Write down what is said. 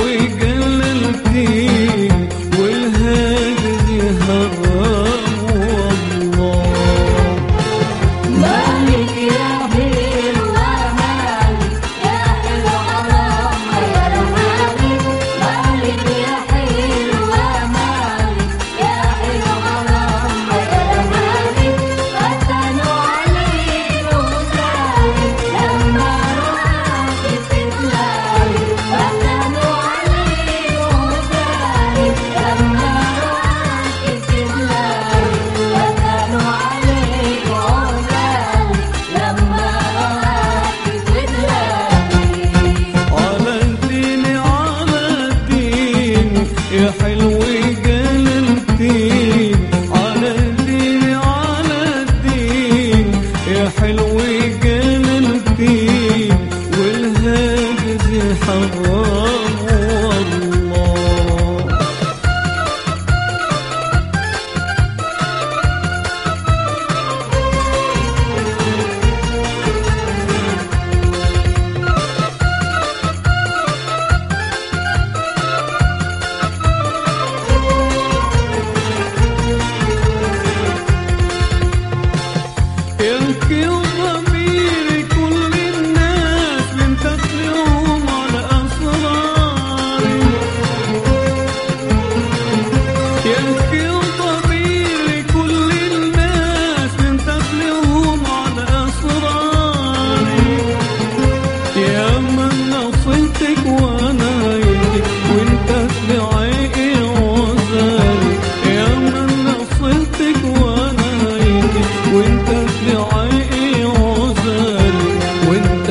وقلبتي اتمنى وصلتك وأنا وأنا وانت